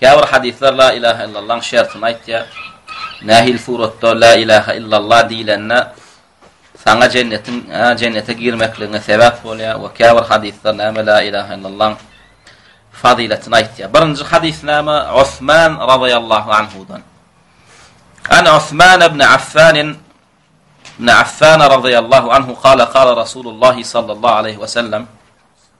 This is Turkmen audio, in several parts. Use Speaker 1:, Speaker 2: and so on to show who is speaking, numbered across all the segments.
Speaker 1: Käbir hadyslar La ilahe illallaň şertini aýtýar. Nähili suratda La ilahe illallah diýlende saňa jennetiň, hä, jennete girmekligiňe sebäp bolýar we käbir hadyslar näme La ilahe illallaň fazylatyny aýtýar. Birinji hadys näme? Osman radallahu anhudan. An Osman ibn Affan ibn Affan radallahu anhu qala qala Rasulullah sallallahu aleyhi ve sellem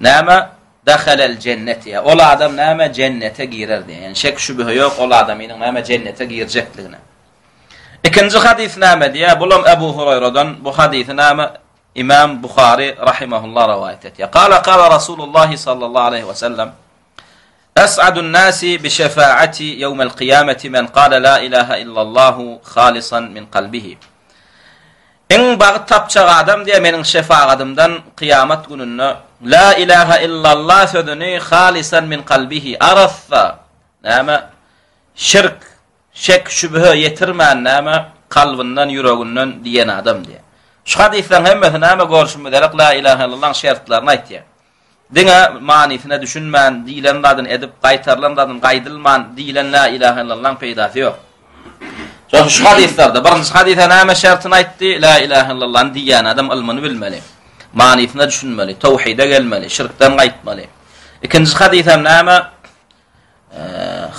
Speaker 1: Näme, Dahalel jennet ýa, ol adam näme jennete girer diýen. Ýani şek-şübhe ýok ol adamynyň näme jennete girjekligine. Ikinji hadys näme diýýär? Bulam Ebu Hureýradan, bu hadysy näme Imam Buhary rahimehullah rowaýat etýär. Gala gala Rasulullah sallallahu aleýhi we sellem. Es'adun nasi bi şefaati ýewmel kyýameti men gale la ilahe illallahu halisan min kalbihi. Iň bagt tapjak adam diýe meniň şefagadymdan kyýamat gününde la ilahe illallah sözüni halisan min kalbihi arassa näme şirk şek şübhe ýetirmän näme kalbyndan ýüreginden diýen adam diýe. Şu hadyslaryň hemmesi näme görşümiz gerek la ilahe illallah şertlerini aýtýar. Diňe manysyna düşünmän, diýlen zadyny edip, gaýtarylan zadyny gaýdylman diýlen La ilahe illallaň peýdasy ýok. Çünki şu hadyslarda, birinji hadysa näme şertini aýtdy, La ilahe illallany diýýän adam ylmyny bilmeli, manysyna düşünmeli, tawhide gelmeli, şirkden gaýtmaly. Ikinji hadysam näme?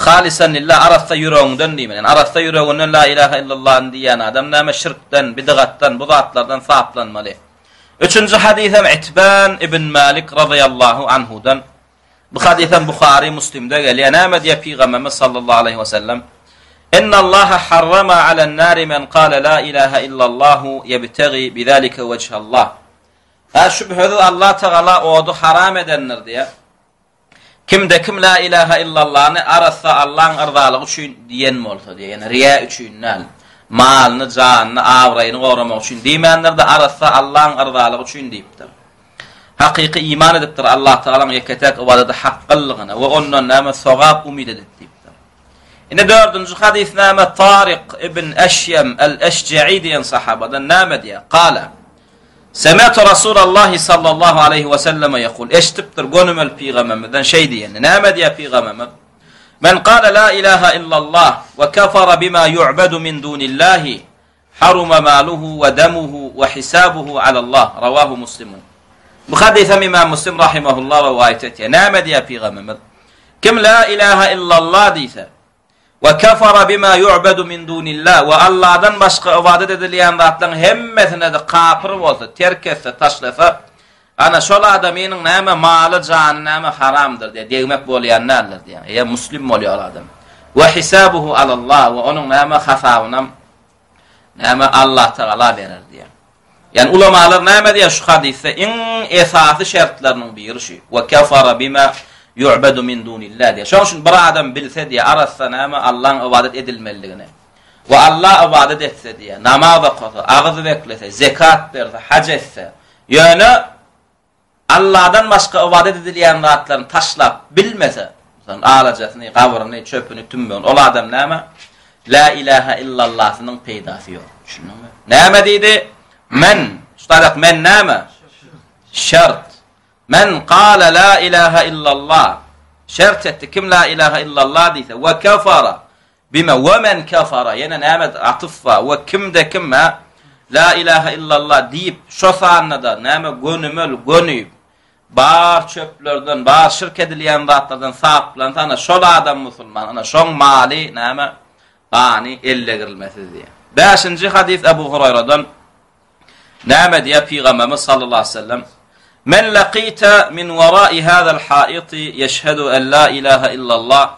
Speaker 1: Halisan lillah arassa ýüregiňden diýme. Yani arassa ýüreginden la ilaha illallah diýýän adam näme şirkden, bidgatdan, bu zatlardan saplanmaly. Üçünji hadis hem Itban ibn Malik radiyallahu anhudan. Bu hadis hem Buhari, Müslimde gelýär. Näme diýýär Pygamberimiz sallallahu aleyhi ve sellem? Inna Allaha harrama alan nari men qala la ilaha illallah yebtagi bizalika wajhallah. Ha şübhesiz Allah Teala odu haram edendir diýär. Kimde kim La ilaha illallany arassa Allaň yrzalygy üçin diýen bolsa diýe, ýani riýä üçin däl, malyny, janyny, abraýyny goramak üçin diýmändir-de, arassa Allaň yrzalygy üçin diýipdir. Hakyky iman edipdir Allahtagalaň ýeke-täk ybadada hakkyllygyna we ondan näme sogap umyt edip diýipdir. Ine dördünji hadys näme Tarik ibn Eşýem el-Eşjeý diýen sahabadan näme diýýär? Gala. سمعت رسول الله صلى الله عليه وسلم يقول اشتبتر قنم البيغمم دي يعني نامد يا بيغمم من قال لا إله إلا الله وكفر بما يعبد من دون الله حرم ماله ودمه وحسابه على الله رواه مسلم بخدي ثم إمام مسلم رحمه الله روايته نامد يا بيغمم كم لا إله إلا الله ديثا We kefere bima yu'bedu min dunillah, we Allahdan başga ybadat edilýän zatlaryň hemmesine-de kapyr bolsa, terk etse, taşlasa, ana, şol adamynyň näme maly, jany näme haramdyr diýýär, degmek bolýan däldir diýýär. Eýe, muslim bolýar ol adam. We hisabuhu alallah, we onuň näme hasabynam Näme Allatagala berer diýýär. Ýani ulamalar näme diýýär şu hadysda iň esasy şertleriniň biri şu. Wa kafara bima yu'badu min dunillah diýýär. Şoň üçin bir adam bilse diýýär arassa näme Allaň ybadat edilmelidigini. We Alla ybadat etse diýýär, namaz okasa, agyz beklese, zekat berse, haj etse, ýöne Alladan başga ybadat edilýän zatlaryny taşlap bilmese, mysal, alajasyny, gabryny, çöpüni, tümmegini, ol adam näme? Lä ilähe illallasynyň peýdasy ýok. Düşündiňmi? Näme diýdi? Men, şutaýdak men näme? Şert. Men gala lä ilähe illallah. Şert etdi. Kim lä ilähe illallah diýse, we kafara. Bima we men kefara, ýene näme atyf bar, we kimde kim hä, la ilahe illallah diýip, şo sanda-da näme gönümel, göni, bar çöplerden, bar şirk edilýän zatlardan saplansa, ana şol adam musulman, ana şoň maly, näme, gany ellegrilmesiz diýýär. Bäşinji hadys Ebu Huraýradan, näme diýýär Pygamberimiz sallallahu aleyhi ve sellem, Men laqita min wara'i hadal ha'iti yeşhedu en la ilaha illallah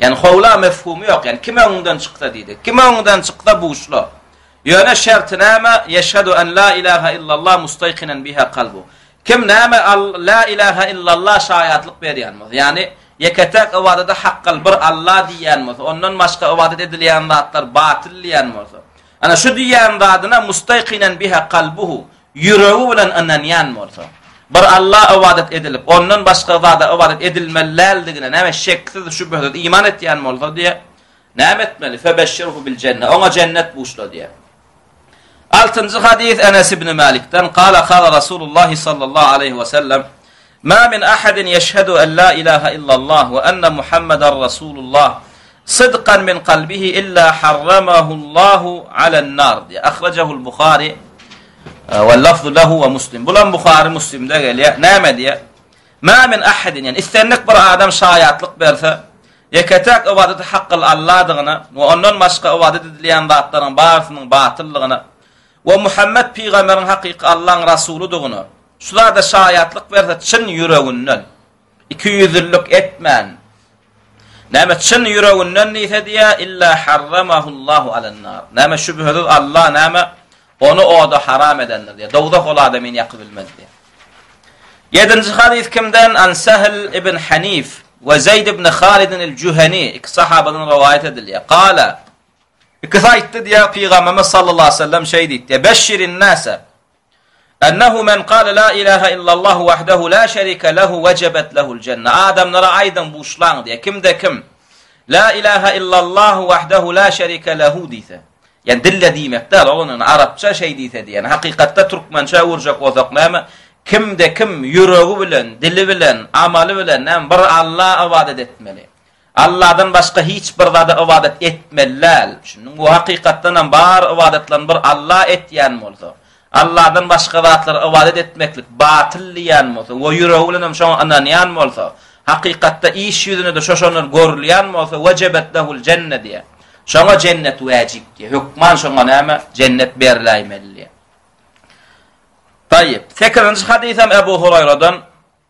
Speaker 1: Ýani howla mefhumy ýok, ýani kim öňüňden çyksa diýdi. Kim öňüňden çyksa buşla. Ýöne şerti näme? Ýeşhedü en la ilaha illallah mustaýkinen biha kalbu. Kim näme al la ilaha illallah şaýatlyk berýän bolsa, ýani ýeke-täk ybadada hakgal bir Allah diýýän bolsa, ondan başga ybadat edilýän zatlar batyl diýýän bolsa. Ana şu diýýän zadyna mustaýkinen biha kalbuhu. ýüregi bilen ynanýan bolsa, bir Alla ybadat edilip, Ondan başga zada ybadat edilmeli däldigine näme şeksiz, şübhesiz iman etýän bolsa diýe, näme etmeli? Febeshirhu bil jenne, oňa jennet buşla diýe. Altynjy hadys Enes ibn Malikden, Kala kala Rasulullah sallallahu aleýhi we sellem, Ma min ahadin ýeşhedu en la ilaha illallah we enne Muhammeden Rasulullah sydkan min kalbihi illa harramahullahu alen nar diýýär. Ahrajahu'l Buhari we lafzu lehu we Muslim. Bulam Buhari Muslimde gelýär. Näme diýýär? Ma min ahadin ýani islendik bir adam şaýatlyk berse, ýeke-täk ybadaty hakgyl Alladygyna we ondan başga ybadat edilýän zatlaryň barysynyň batyllygyna we Muhammet pygamberiň hakyky Allaň Rasulydygyna Şu zada şaýatlyk berse çyn ýüreginden, ikiýüzlülik etmän, näme çyn ýüreginden diýse diýä, illa harramahullahu alan-nar. Näme şübhesiz Allah näme ony oda haram edendir diýä. Dowzah ol adamyny ýakyp bilmez diýä. Ýedinji hadys kimden? An Sahl ibn Hanif we Zeyd ibn Halid al-Juhani iki sahabadan rowaýat edilýär. Gala Ikisi aýtdy diýä Pygamberimiz sallallahu aleyhi ve sellem şeý diýdi. Beşşirin nase. Ennehu men kâle la ilahe illallahu wahdehu la şerike lehu vecebet lehul cenne. Adamlara aýdyň, buşlaň diýe. Kimde kim la ilahe illallahu wahdehu la şerike lehu diýse, ýa dille diýmek däl, ol ony arapça şeý diýse diýen, hakykatda türkmençe öwürjek bolsak näme? Kimde kim ýüregi bilen, dili bilen, amaly bilen näme bir Alla ybadat etmeli. Alladan başga hiç bir zada ybadat etmeli däl. Şunuň bu hakykatdanam bar ybadatlaryny bir Alla etýän bolsa, Alladan başga zatlara ybadat etmeklik batyl diýýän bolsa we ýüregi bilenem şoňa ynanýan bolsa, hakykatda iş ýüzünede şoşanlar görülýän bolsa, wejebet lehul jenne diýýär. Şoňa jennet wäjip diýýär. Hökman şoňa näme? Jennet berläýmeli diýýär. Taýyp. Sekizinji hadysam Ebu Huraýradan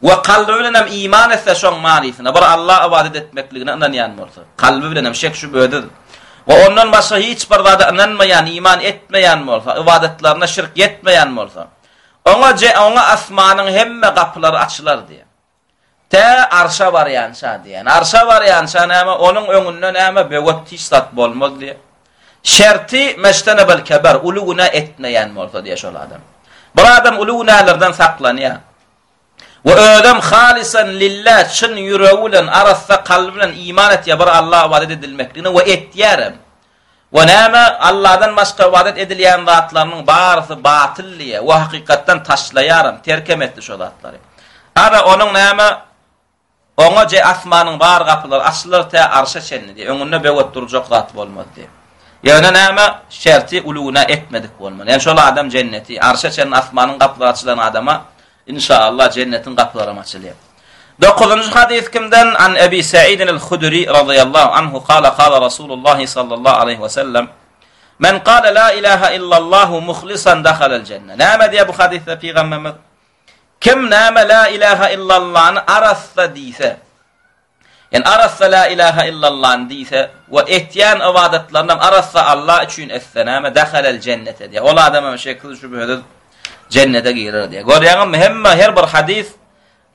Speaker 1: we kalby bilen hem iman etse şoň manysyna, bir Alla ybadat etmekligine ynanýan bolsa, kalby bilen hem şek-şübhesiz we ondan başga hiç bir zada ynanmaýan, iman etmeýän bolsa, ybadatlarynda şirk ýetmeýän bolsa, oňa je, oňa asmanyň hemme gapylary açylar diýýär. Tä Arşa barýança diýýär. Arşa barýança näme, onuň öňünde näme, böwet hiç zat bolmaz diýýär. Şerti, Meştenebel keber, uly günä etmeýän bolsa diýýär şol adam. Bir adam uly günälerden saklanýar. We özem halysan lille, çyn ýüregi bilen, arassa kalby bilen iman etýär bir Allaha ybadat edilmekligine we etýärem. We näme, Allahdan başga ybadat edilýän zatlarynyň barysy batyl diýýär we hakykatdan taşlaýaram, terkem etdi şo zatlary. Ana, onuň näme, Oňa je asmanyň bar gapylary açylar tä arşa çenli diý, öňünde böwet durjak zat bolmaz diý. Ýöne näme, şerti uly günä etmedik bolmaly. Ýani şol adam jenneti, arşa çenli asmanyň gapylary açylan adama, inşa Allah, jennetiň gapylaram açylýar. Dokuzynjy hadys kimden? An Ebi Saidin al-Hudri radiyallahu anhu kâle kâle Rasulullah sallallahu aleyhi ve sellem Men kâle la ilahe illallahu muhlisan dehalel cenne. Näme diýe bu hadysda Peygamberimiz? Kim näme La ilahe illallany arassa diýse, ýani arassa La ilahe illallany diýse we etýän ybadatlarynam arassa Allah üçin etse näme, dehalel jennete diýýär. Ol adam hem şeksiz şübhesiz jennete girer diýýär. Görýäňizmi hemme her bir hadys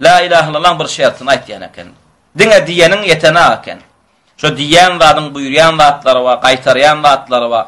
Speaker 1: La ilahe illallany bir şertini aýtýan eken. Diňe diýeniň ýeteni ak eken. Şo diýýän zadyň buýurýan zatlary bar, gaýtarýan zatlary bar.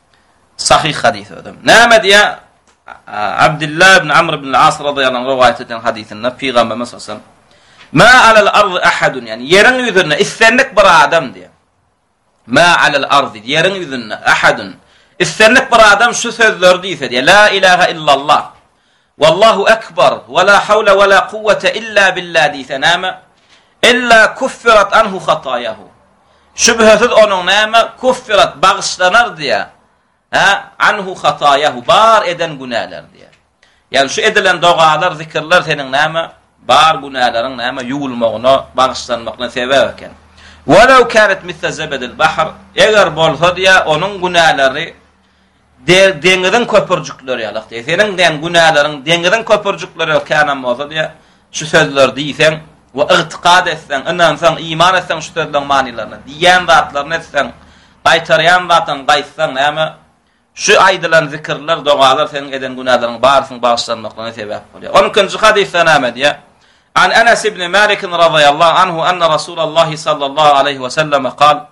Speaker 1: Sahyh hadys özem. Näme diýä? Abdullah ibn Amr ibn al-As radhiyallahu anhu rowaýat eden hadysynda Pygamberimiz sallallahu Ma alal arz ahadun yani yerin yüzünde istendik bir adam diye. Ma alal arz yerin yüzünde ahadun istendik bir adam şu sözleri diýse diye la ilahe illallah Wallahu Ekbar, we la hawle we la kuwwete illa billah diýse näme? Illa kuffirat anhu hataýahu. Şübhesiz onuň näme? Kuffirat bagyşlanar diýä. Hä? Anhu hataýahu bar eden günäler diýä. Ýagny şu edilen dogalar, zikirler seniň näme? Bar günäleriň näme? Ýuwulmagyna, bagyşlanmagyna sebäp eken. Walaw kanat misle zebedil bahr, eger bolsa diýä onuň günäleri De, deňiziň köpürjikleri ýaly, diýýär. Seniň diýen günäleriň deňiziň köpürjikleri ýaly kän hem bolsa diýýär. Şu sözleri diýseň we ygtykad etseň, ynansaň, iman etseň şu sözleriň manylaryna, diýýän zatlaryny etseň, gaýtarýan zatdan gaýtsaň näme? Şu aýdylan zikirler, dogalar seniň eden günäleriň barysynyň bagyşlanmaklygyna sebäp bolýar. On ikinji hadysda näme diýýär? An Anas ibn Malik razyýallahu anhu anna Rasulullah sallallahu aleyhi we sellem kal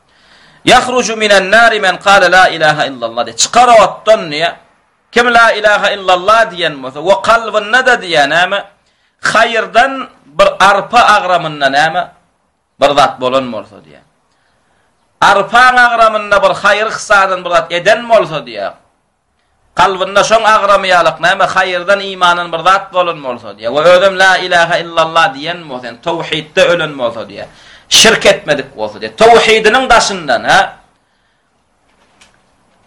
Speaker 1: Ýahruju minen nari men kale la ilaha illallah diýe. Çykar otdan diýe. Kim la ilaha illallah diýen bolsa we kalbynda-da diýe näme? Haýyrdan bir arpa agramynda näme? Bir zat bolan bolsa diýe. Arpa agramynda bir haýyr hysadan bir zat eden bolsa diýe. Kalbynda şoň agramyýalak näme haýyrdan imanyn bir zat bolan bolsa diýýär we özem la ilahe illallah diýen bolsa ýani towhidde ölen bolsa diýýär şirk etmedik bolsa diýýär towhidynyň daşyndan hä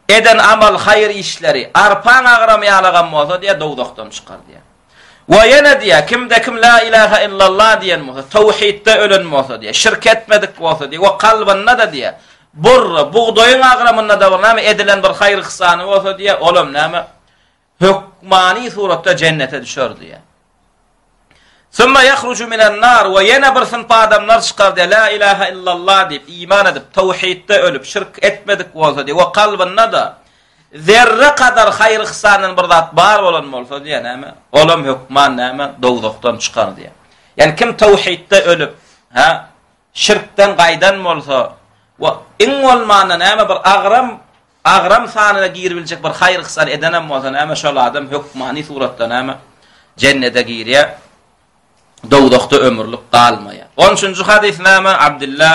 Speaker 1: eden amal haýyr işleri arpaň agramyýalagam bolsa diýýär dowzahdan çykar diýýär. We ýene diýýär, Kimde kim La ilahe illallah diýen bolsa, towhidde ölen bolsa diýýär, şirk etmedik bolsa diýýär we kalbynda-da diýýär, burry, bugdaýyň agramynda-da bir näme edilen bir haýyr-yhsany bolsa diýýär, olam näme, hökmany suratda jennete düşer diýýär. Summa yahruju minan nar we ýene bir synp adamlar çykar diýýär, La ilahe illallah diýip, iman edip, towhidde ölüp, şirk etmedik bolsa diýýär we kalbynda-da Zerre kadar haýyr-yhsandan bir zat bar bolan bolsa diýýär, näme? Olam hökman näme? Dowzahdan çykar diýýär. Ýani kim tawhidde ölüp, hä? Şirkden gaýdan bolsa we iň bolmanda näme bir agram agram sanyna giribiljek bir haýyr-yhsan edenem bolsa näme şol adam hökmany suratda näme? Jennede girýär. Dowzahda ömürlik galmaýar. 13-nji hadys näme? Abdullah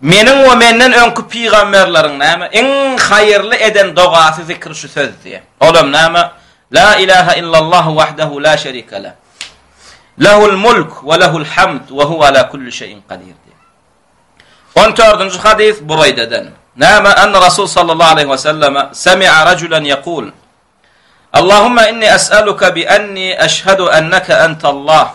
Speaker 1: Meniň we menden öňki pygamberleriň näme, iň haýyrly eden dogasy zikri şu sözdi. Olam näme, La ilaha illallah wahdahu la şerike leh. Lehul mulk we lehul hamd we huwa ala kulli şeýin kadir. On dördünji hadis Buraýdeden. Näme an Rasul sallallahu aleyhi ve selleme semi'a raculen yekul. Allahumma inni es'aluka bi anni eşhedu enneke entallah.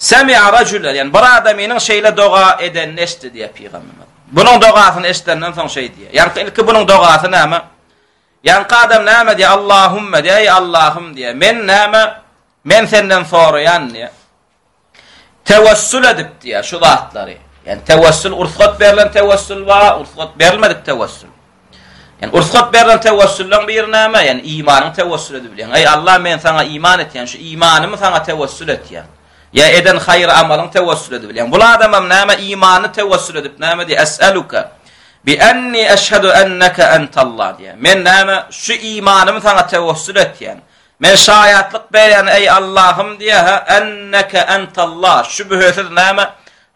Speaker 1: Semia rajulen, ýagny bir adamynyň şeýle doga edenini eşitdi diýýär pygamberimiz. Bunuň dogasyny eşidenden soň şeý diýýär. Ýagny ilki bunuň dogasy näme? Ýagny adam näme diýýär? Allahumma diýýär, eý Allahym diýýär. Men näme? Men senden soraýan diýýär. Tewessül edip diýýär şu zatlary. Ýagny tewessül ursat berlen tewessül bar, ursat bermedik tewessül. Ýani rugsat berlen tewessülleriň biri näme? Ýani imanyňy tewessül edip bilýäň. Eý Allah men saňa iman etýän, şu imanymy saňa tewessül etýän. Ýa eden haýyr amalyňy tewessül edip bilýäň. Bul adamam näme imanyny tewessül edip näme diýýär? Es'eluka bi anni eşhedu annaka antallah diýýär. Men näme şu imanymy saňa tewessül etýän. Men şaýatlyk berýän eý Allahym diýýär, annaka antallah. Şübhesiz näme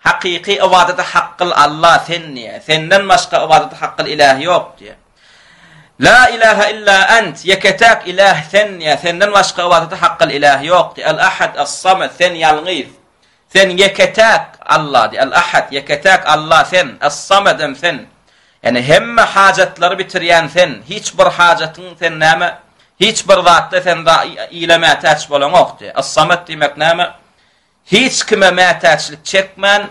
Speaker 1: Hakyky ybadata hak kyl Alla Sen diýýär. Senden başga ybadata hak kyl iläh ýok diýýär. La ilahe illa ent, ýeke-täk iläh Sen diýýär. Senden başga ybadata hak kyl iläh ýok diýýär. El ahad es samed, Sen ýalňyz. Sen ýeke-täk Alla diýýär. El ahad, ýeke-täk Alla Sen, es samed hem Sen. Ýani hemme hajatlary bitirýän Sen. Hiç bir hajatyň Sen näme? Hiç bir zatda Sen da ile mätäç bolaňok diýýär. Es samed diýmek näme? Hiç kime mätäçlik çekmän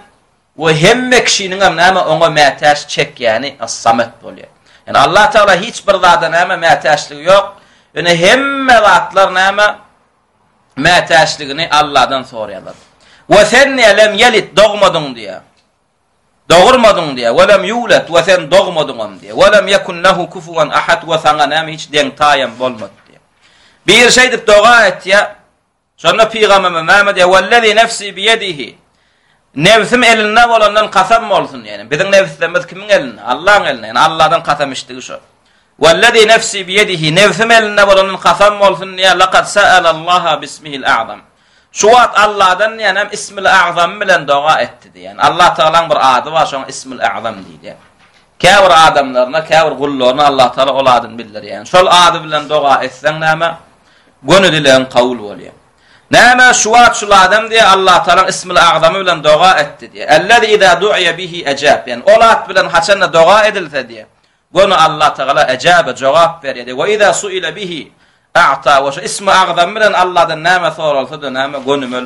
Speaker 1: we hemme kişiniň hem näme oňa mätäç çekýäni As-Samet bolýar. Ýani Allah Tagala hiç bir zada näme mätäçligi ýok. Ýöne hemme zatlar näme mätäçligini Allahdan soraýarlar. We sen näme lem ýelit dogmadyň diýýär. Dogurmadyň diýýär. We lem ýulet we sen dogmadyň hem diýýär. We lem ýekun lehu kufuwan ahad we saňa näme hiç deň taýam bolmady diýýär. Bir şey dip doga etýär. Şonda pygamberimiz näme diýýär? Wellezî nefsî biyedihi. Nebsim elinde bolandan kasam bolsun, ýagny biziň nebslerimiz kimiň elinde? Allahyň elinde. Ýagny Allahdan kasam içdigi şo. Wellezî nefsî biyedihi. Nebsim elinde bolandan kasam bolsun diýýär. Laqad sa'alallaha bismihil a'zam. Şu wagt Allahdan ýagny ismil a'zam bilen doga etdi diýýär. Allah Tagalaň bir ady bar, şoňa ismil a'zam diýýär. Käbir adamlaryna, käbir gullaryna Allatagala ol adyny bildirýän. Şol ady bilen doga etseň näme? Göni dilegiň kabul bolýar. Näme, şu wagt şul adam diýýär, Allatagalaň ismil agzamy bilen doga etdi diýýär. Ellezî izâ du'iýe bihi ejâb. Ýagny, ol at bilen haçan-da doga edilse diýýär, göni Allatagala ejâbe, jogap berýär diýýär. Ve izâ su'ile bihi a'tâ. Ve şu ismi agzamy bilen Alladan näme soralsa-da näme, gönümel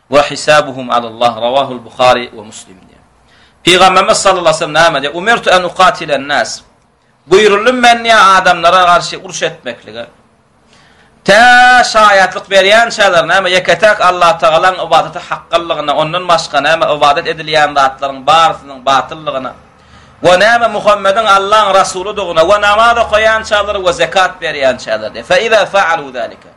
Speaker 1: Wa hisabuhum alallah rawahul buhari wa muslim diýen. Pygamberimiz sallallahu aleyhi ve sellem näme diýen? Umirtu an uqatilen nas. Buýruldym men diýen adamlara garşy uruş etmeklige. Tä şaýatlyk berýän çaýlar näme? Ýeketäk Allah tagalaň ibadeti hakgallygyna, ondan başga näme ibadet edilýän zatlaryň barysynyň batyllygyna. Wa näme Muhammediň Allahyň rasulydygyna wa namaz okaýan çaýlar wa zekat berýän çaýlar diýen. Fa iza fa'alu zalika.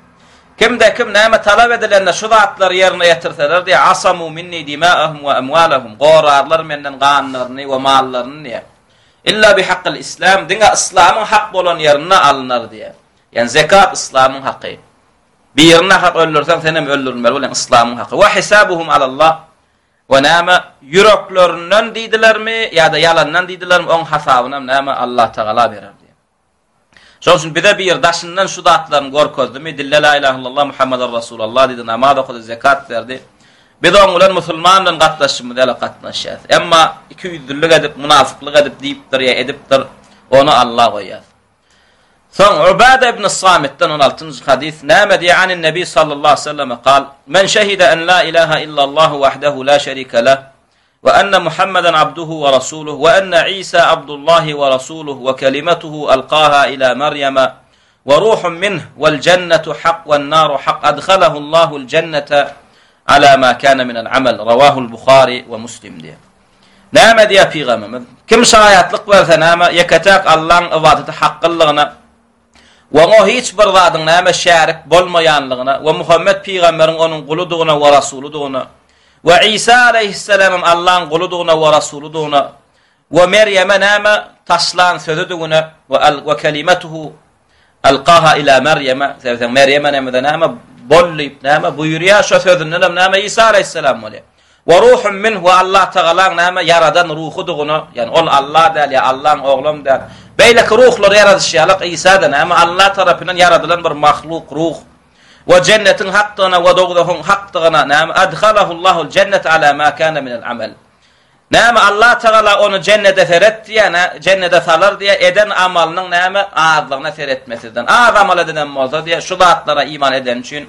Speaker 1: Kimde-kim näme talap edilende şu zatlary ýerine ýetirseler diýýär, Asamuu minnii dimaahum we emwalahum, gorarlar menden ganlaryny we mallaryny diýýär. Illa bi haqqil islam, diňe yslamyň hak bolan ýerinde alnar diýýär. Ýani zekat yslamyň haky. Birini nahak öldürseň, sen hem öldürmeli bolan yslamyň haky. Wa hisabuhum alallah. Wa näme ýüreklerinden diýdilermi ýa-da ýalandan diýdilermi, oň hasabynam näme Allah Tagala berer. Şoň üçin bize bir daşyndan şu zatlaryny görkezdimi, dille la ilahe illallah Muhammadar Rasulallah diýdi, namaz okady, zekat berdi. Biz oň bilen musulman bilen gatnaşyşymyz ýaly gatnaşýarys. Emma ikiýüzlülik edip, mynafyklyk edip diýipdir ýa edipdir, ony Alla goýýar. Soň Ubada ibn Samitden 16-njy hadys, näme diýýän Nebi sallallahu aleyhi ve selleme kal, men şehide en la ilaha illallah wahdahu la şerike leh, وأن محمدا عبده ورسوله وأن عيسى عبد الله ورسوله وكلمته ألقاها إلى مريم وروح منه والجنة حق والنار حق أدخله الله الجنة على ما كان من العمل رواه البخاري ومسلم دي نامد يا بيغم كم سايات لقوة نامة يكتاق الله أفاتت حق اللغنى we oňa hiç bir zadyň näme şärik bolmaýanlygyna we Muhammet pygamberiň onuň guludygyna we rasulydygyna we Isa aleýhissalamyň Allaň guludygyna we rasulydygyna we Merýeme näme taşlan sözüdigine we al we kelimetuhu alqaha ila Merýeme sebäbi Merýeme näme boldy näme buýurýar şo sözündenem näme Isa aleýhissalam bolýar. Wa ruhum minh we Allah Tagalaň näme ýaradan ruhudygyna, ýagny ol Allah däl ýa Allaň oglam däl. Beýleki ruhlary ýaradyş ýalak Isa-da näme Allah tarapyndan ýaradylan bir mahluk, ruh. Wa jennetiň hakdygyna we dogzahyň hakdygyna näme adhalahullahu jennete ala ma kana minel amal. Näme Allah Tagala ony jennete seret diýene, jennete salar diýe eden amalynyň näme azlygyna seretmesizden. Az amal edenem bolsa diýe şu zatlara iman edeni üçin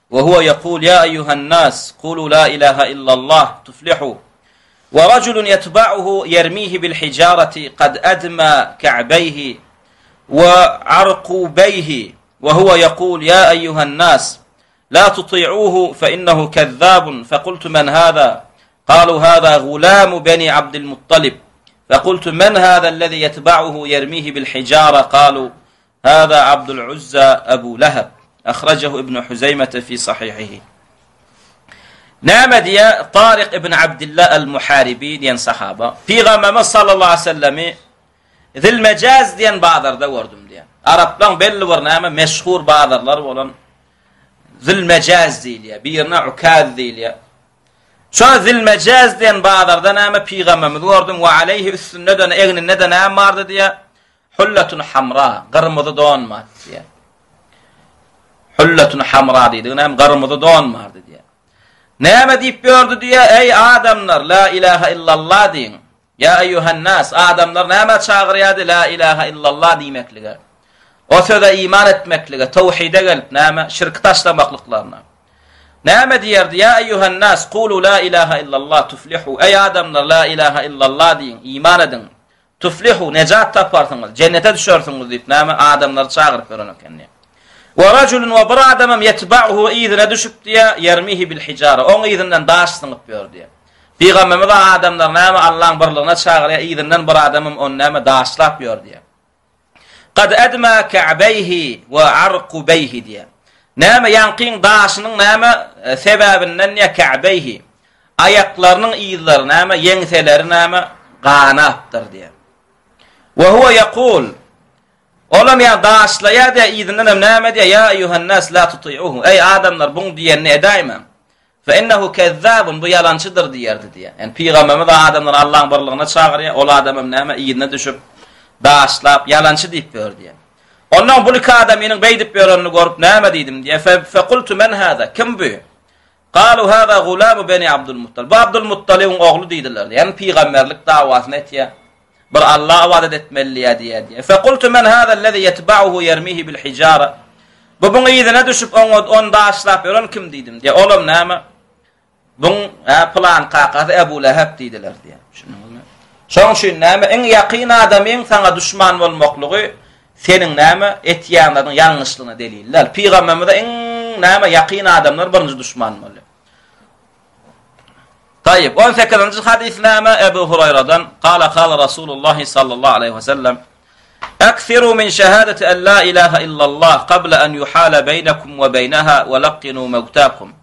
Speaker 1: وهو يقول يا أيها الناس قولوا لا إله إلا الله تفلحوا ورجل يتبعه يرميه بالحجارة قد أدمى كعبيه وعرقوبيه وهو يقول يا أيها الناس لا تطيعوه فإنه كذاب فقلت من هذا قالوا هذا غلام بني عبد المطلب فقلت من هذا الذي يتبعه يرميه بالحجارة قالوا Hada Abdul Uzza Abu Lahab. Ahrajahu Ibn Huzaymata fi Sahihihi. Näme diýe Tarik ibn Abdullah al-Muharibi diýen sahaba, Pygamberimiz sallallahu aleyhi ve sellemi Zilmejaz diýen bazarda gördüm diýen. Araplaryň belli bir näme meşhur bazarlar bolan Zilmejaz diýilýär. Birine Ukaz diýilýär. Şu Zilmejaz diýen bazarda näme Pygamberimizi gördüm we aleyhi üstünde de egninde de näme bardy diýe. Hulletun hamra, gyrmyzy don bar diýýär. Hulletun hamra diýdigini hem gyrmyzy don bardy diýýär. Näme diýip ýördi diýýär, eý adamlar, la ilaha illallah diýiň. Ya eyyuhan nas, adamlar näme çagyrýardy la ilaha illallah diýmeklige. O söze iman etmeklige, tawhide gelip näme şirki taşlamaklyklaryna. Näme diýerdi? Ya eyyuhan nas, qulu la ilaha illallah tuflihu. Eý adamlar, la ilaha illallah diýiň, iman ediň. Tuflihu, nejat taparsyňyz, jennete düşersiňiz diýip, näme, adamlary çagyryp ýören eken diýýär. Wa rajulun wa bir adamam yetba'uhu yzyna düşüp diýýär, yermihi bil hijara, oň yzyndan daş zyňyp ýör diýýär. Pygamberimiz adamlary näme, Allaň birligine çagyrýar, yzyndan bir adamam ony näme, daşlap ýör diýýär. Kad edma ka'beýhi we arkubeýhi diýýär. Näme ýaňkyň daşynyň näme sebäbinden ýa ka'beýhi aýaklarynyň yzlary näme ýeňseleri näme ganapdyr diýýär. We huwa ýekul Olam ýa daşlaýar diýýär yzyndan hem näme diýýär ýa eýýuhan nas la tuti'uhu eý adamlar buň diýenini edäýmäň. Fe ennehu kezzabun, bu ýalançydyr diýerdi diýýär. Ýani pygamberimiz adamlary Allaň birligine çagyrýar, ol adamam näme yzyna düşüp, daşlap, ýalançy diýip ýör diýýär. Ondan bu iki adamynyň beýdip ýörenini görüp näme diýdim diýýär. Fe fe kultu men hada, kim bu? Galu hada gulamu beni Abdul Muttalib. Bu Abdul Muttalibiň ogly diýdiler. Ýani pygamberlik dawasyny etýär. Bir Alla ybadat etmeli ýa diýýär diýýär. Fekultu men hada lezi ýetbauhu ýermihi bil hijara. Bu buň yzyna düşüp oňa ony daşlap ýören kim diýdim. Diýýär, olam näme? Buň hä pylan kakasy Ebu Lehep diýdiler diýýär. Düşündiňizmi? Şoň üçin näme iň ýakyn adamyň saňa duşman bolmaklygy seniň näme etýänleriň ýalňyşlygyna delil däl. Pygamberimize iň näme ýakyn adamlar birinji duşman bolýar. طيب 18 حديث نام أبو هريرة قال قال رسول الله صلى الله عليه وسلم أكثروا من شهادة أن لا إله إلا الله قبل أن يحال بينكم وبينها ولقنوا موتاكم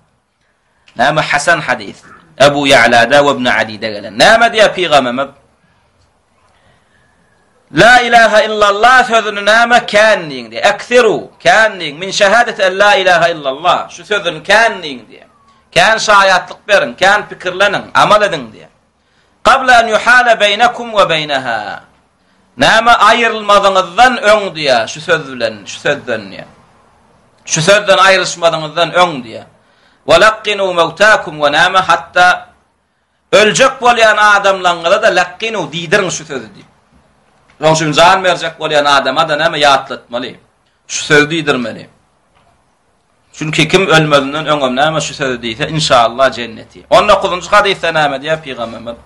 Speaker 1: نام حسن حديث أبو يعلى دا وابن عدي دا نام دي أبي غممب La ilaha illallah sözüni näme kän diýiň diýýär. Eksiru kän diýiň min şehadet en la ilaha illallah. Şu sözüni kän diýiň diýýär. Kän şaýatlyk beriň, kän pikirleniň, amal ediň diýýär. Qabla an yuhala beýnekum we beýneha. Näme aýrylmazyňyzdan öň diýýär şu söz bilen, şu sözden diýýär. Şu sözden aýryşmazyňyzdan öň diýýär. Walaqqinu mawtakum we näme hatda Öljek bolýan adamlaňňyza-da lakginu diýdiriň şu sözi diýip. Şoň üçin jan berjek bolýan adama-da näme ýatlatmaly, şu sözi diýdirmeli. Çünki kim ölmezinden öňem näme şu sözi diýse, inşallah jenneti. On dokuzynjy hadysda näme diýýär Pygamberimiz?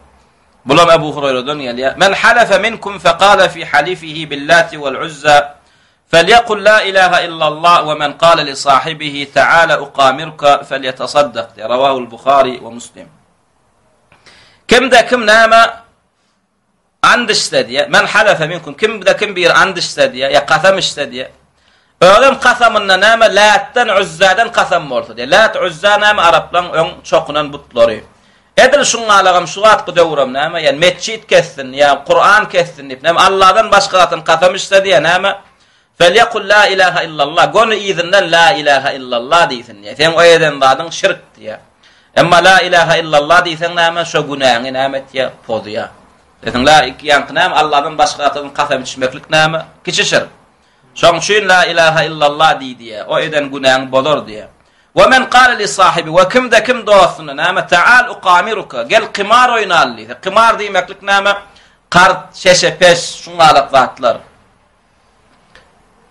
Speaker 1: Bulam Abu Huraýradan gelýär. Men halafa minkum faqala fi halifihi billati wal uzza Felýekul la ilaha illallah we men gale li sahibihi taala uqamirka felýetasaddak diýýär. Rawahul Buhari we Muslim. Kimde kim näme and içse diýýär. Men halefe minkum kimde kim bir and içse diýýär, ýa kasam içse diýýär. Özüm kasamynda näme lätden, uzzadan kasam bolsa diýýär. Lat, uzza näme araplaryň öň çokunan butlary. Edil şuňalagam şu wagtky döwürem näme, ýa metjit kessin, ýa Kuran kessin diýip, näme Alladan başga zadyny kasam içse diýýä näme, Felýekul la ilaha illallah, göni yzyndan la ilaha illallah diýsin diýýä. Seň o eden zadyň şirk diýýä. Emma la ilaha illallah diýseň näme, şo günäňi näme etýä, pozýa. Sesiň la ýaňky näme Alladan başga zadyny kasam içmeklik näme, kiçi şirk. Şoň üçin La ilaha illallah diý diýýär, o eden günäňi bozar diýýär. Ve men kâle li sahibi, ve kimde kim dostuna, näme, Teâl ukâmiruke, gel kymar oýnaly diýse, kymar diýmeklik näme, kart, şeşepeş, şuň galat zatlar.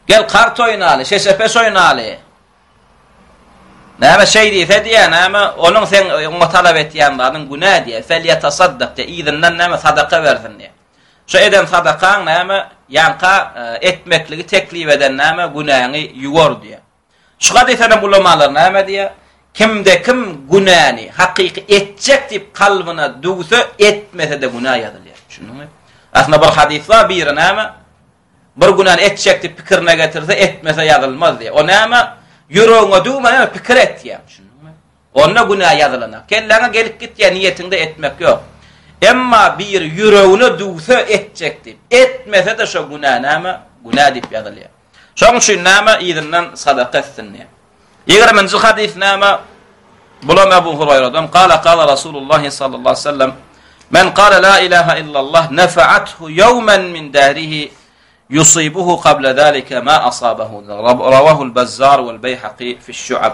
Speaker 1: Gel kart oýnaly, şeşepeş oýnaly. Näme şeý diýse diýýär, näme, onuň sen oňa talap etýän zadyň günä diýýär, felýetasaddaq diýýär, yzyndan näme, sadaka bersin diýýär. Şu eden sadakaň näme, ýanka etmekligi teklip eden näme, günäňi ýuwar diýýär. Şu hadysa hem ulamalar näme diýýär? Kimde kim günäni hakyky etjek diýip kalbyna dugsa, etmese-de günä ýazylýar. Düşündiňmi? Aslynda bir hadys bar, biri näme? Bir günäni etjek diýip pikirine getirse, etmese ýazylmaz diýýär. O näme? Ýüregiňe dugma, pikir et diýýär. Onda günä ýazylanok. Kelläňe gelip gitýär, niýetiňde etmek ýok. Emma biri ýüregine düwse etjek diýip, etmese-de şo günä näme? Günä diýip ýazylýar. Şonuň üçin näme? Yzyndan sadaka etsin diýip. Ýigriminji hadys näme? Bulam Ebu Huraýradan, Kala kala Rasulullah sallallahu aleyhi ve sellem, Men kala la ilaha illallah nefa'athu yawman min darihi yusibuhu qabla zalika ma asabahu. Rawahul Bazzar wal Bayhaqi fi'ş-Şu'ab.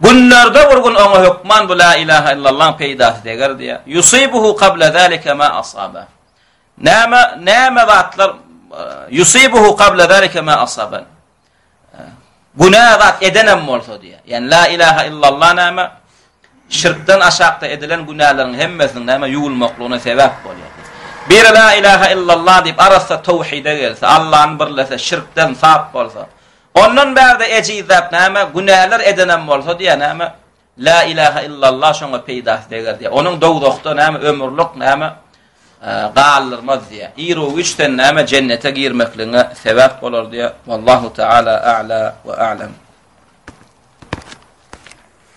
Speaker 1: Günlerde bir gün oňa hökman bu la ilaha illallaň peýdasy deger diýýär. Yusibuhu qabla zalika ma asaba. Näme näme zatlar yusibuhu qabla zalika ma asaba. Günä zat edenem bolsa diýýär. Ýani la ilaha illallah näme şirkden aşakda edilen günäleriň hemmesiniň näme ýuwulmaklygyna sebäp bolýar. Bir la ilaha illallah diýip arassa tawhide gelse, Allahny birlese, şirkden sap bolsa, Ondan bärde ejiz zat näme, günäler edenem bolsa diýýär näme, La ilahe illallah şoňa peýdasy deger diýýär. Onuň dowzahda näme ömürlik näme galdyrmaz diýýär. Iru güýçden näme jennete girmekligiňe sebäp bolar diýýär. Wallahu taala a'la we a'lam.